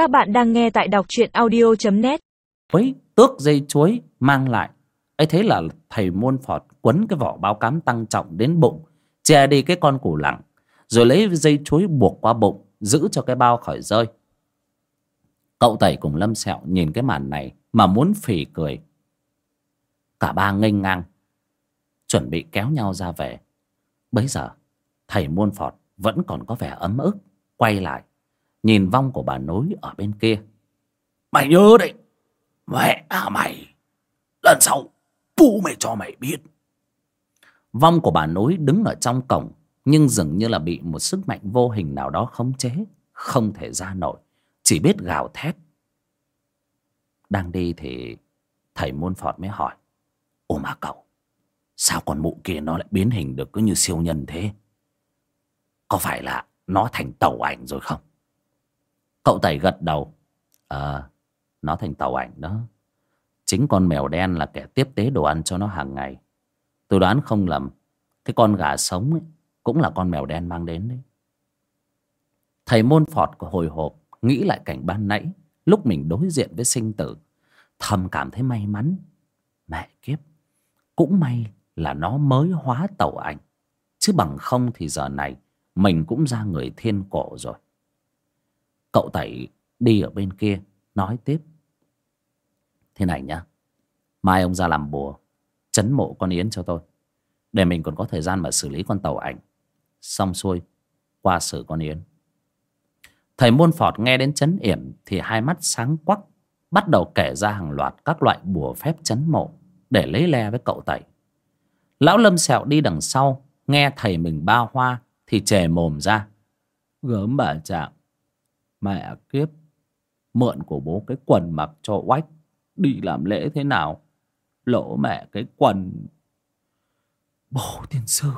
Các bạn đang nghe tại đọc truyện audio.net Quấy tước dây chuối mang lại, ấy thế là thầy môn phọt quấn cái vỏ bao cám tăng trọng đến bụng, che đi cái con củ lẳng, rồi lấy dây chuối buộc qua bụng, giữ cho cái bao khỏi rơi. Cậu tẩy cùng lâm sẹo nhìn cái màn này mà muốn phỉ cười. Cả ba nghênh ngang, chuẩn bị kéo nhau ra về. Bấy giờ, thầy môn phọt vẫn còn có vẻ ấm ức, quay lại nhìn vong của bà nối ở bên kia. Mày nhớ đấy. Mẹ à mày. Lần sau Bố mày cho mày biết. Vong của bà nối đứng ở trong cổng nhưng dường như là bị một sức mạnh vô hình nào đó khống chế không thể ra nổi. Chỉ biết gào thét. Đang đi thì thầy môn phọt mới hỏi ồ mà cậu sao con mụ kia nó lại biến hình được cứ như siêu nhân thế? Có phải là nó thành tàu ảnh rồi không cậu tẩy gật đầu. Ờ nó thành tàu ảnh đó. Chính con mèo đen là kẻ tiếp tế đồ ăn cho nó hàng ngày. Tôi đoán không lầm, cái con gà sống ấy cũng là con mèo đen mang đến đấy. Thầy môn phọt hồi hộp nghĩ lại cảnh ban nãy, lúc mình đối diện với sinh tử. Thầm cảm thấy may mắn. Mẹ kiếp, cũng may là nó mới hóa tàu ảnh. Chứ bằng không thì giờ này mình cũng ra người thiên cổ rồi cậu tẩy đi ở bên kia, nói tiếp. Thế này nhá, mai ông ra làm bùa, chấn mộ con yến cho tôi, để mình còn có thời gian mà xử lý con tàu ảnh. Xong xuôi, qua xử con yến. Thầy môn phọt nghe đến chấn yểm thì hai mắt sáng quắc, bắt đầu kể ra hàng loạt các loại bùa phép chấn mộ để lấy le với cậu tẩy. Lão lâm sẹo đi đằng sau, nghe thầy mình ba hoa thì chề mồm ra. Gớm bà chạm mẹ kiếp, mượn của bố cái quần mặc cho oách, đi làm lễ thế nào? Lỗ mẹ cái quần. Bố tiên sư.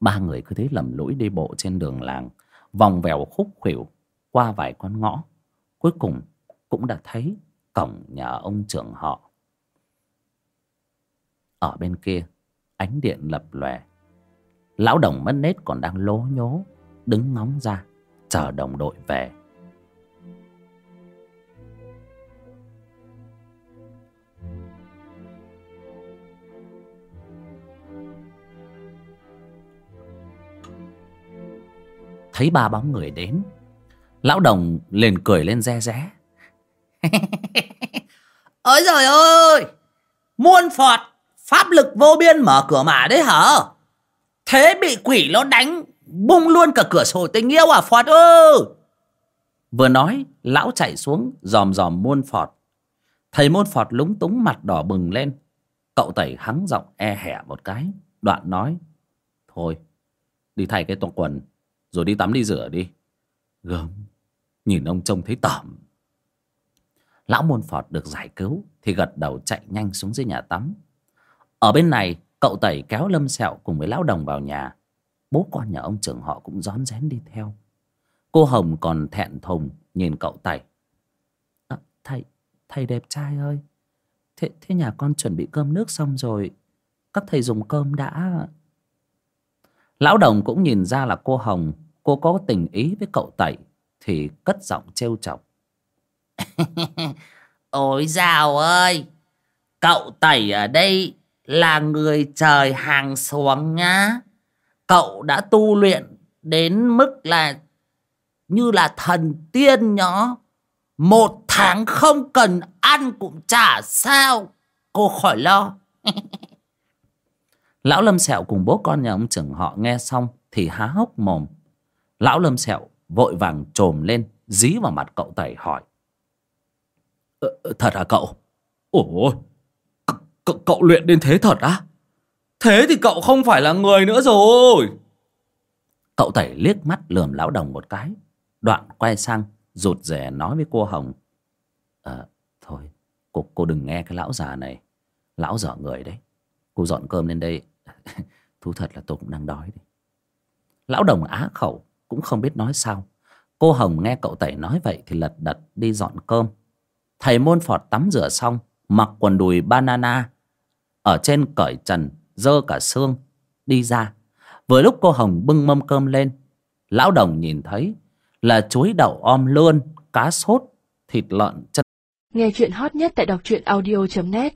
Ba người cứ thế lầm lũi đi bộ trên đường làng, vòng vèo khúc khuỷu qua vài con ngõ. Cuối cùng cũng đã thấy cổng nhà ông trưởng họ. Ở bên kia, ánh điện lập lòe. Lão đồng mất nết còn đang lố nhố đứng ngóng ra, chờ đồng đội về. Thấy ba bóng người đến, lão đồng liền cười lên re ré Ôi trời ơi! Muôn Phật Pháp lực vô biên mở cửa mà đấy hả? Thế bị quỷ nó đánh Bung luôn cả cửa sổ tình yêu à Phật ơ vừa nói, lão chạy xuống dòm dòm môn phọt. Thầy môn phọt lúng túng mặt đỏ bừng lên. Cậu tẩy hắng giọng e hẻ một cái, đoạn nói, thôi, đi thay cái toàn quần, rồi đi tắm đi rửa đi. Gớm, nhìn ông trông thấy tởm. Lão môn phọt được giải cứu thì gật đầu chạy nhanh xuống dưới nhà tắm. Ở bên này, cậu tẩy kéo lâm sẹo cùng với lão đồng vào nhà bố con nhà ông trưởng họ cũng rón rén đi theo. Cô hồng còn thẹn thùng nhìn cậu tẩy à, ờ, thầy thầy đẹp trai ơi. Thế thế nhà con chuẩn bị cơm nước xong rồi các thầy dùng cơm đã. Lão đồng cũng nhìn ra là cô hồng cô có tình ý với cậu tẩy thì cất giọng trêu chọc. Ôi dào ơi Cậu tẩy ở đây Là người trời hàng xuống nhá. Cậu đã tu luyện Đến mức là Như là thần tiên nhó Một tháng không cần ăn cũng chả sao. Cô khỏi lo. Lão lâm sẹo cùng bố con nhà ông trưởng họ nghe xong thì há hốc mồm. Lão lâm sẹo vội vàng trồm lên dí vào mặt cậu tẩy hỏi. "Ờ, ờ thật à cậu? Ủa cậu, cậu luyện đến thế thật á? Thế thì cậu không phải là người nữa rồi. Cậu tẩy liếc mắt lườm lão đồng một cái. Đoạn quay sang rụt rè nói với cô hồng. Ờ thôi cô, cô đừng nghe cái lão già này. Lão dở người đấy. Cô dọn cơm lên đây. Thú thật là tôi cũng đang đói đấy. Lão đồng á khẩu cũng không biết nói sao. Cô hồng nghe cậu tẩy nói vậy thì lật đật đi dọn cơm. Thầy môn phọt tắm rửa xong mặc quần đùi banana ở trên cởi trần dơ cả xương, đi ra. Vừa lúc cô hồng bưng mâm cơm lên, lão đồng nhìn thấy là chuối đậu om lươn, cá sốt, thịt lợn chân. Nghe chuyện hot nhất tại đọc truyện audio.net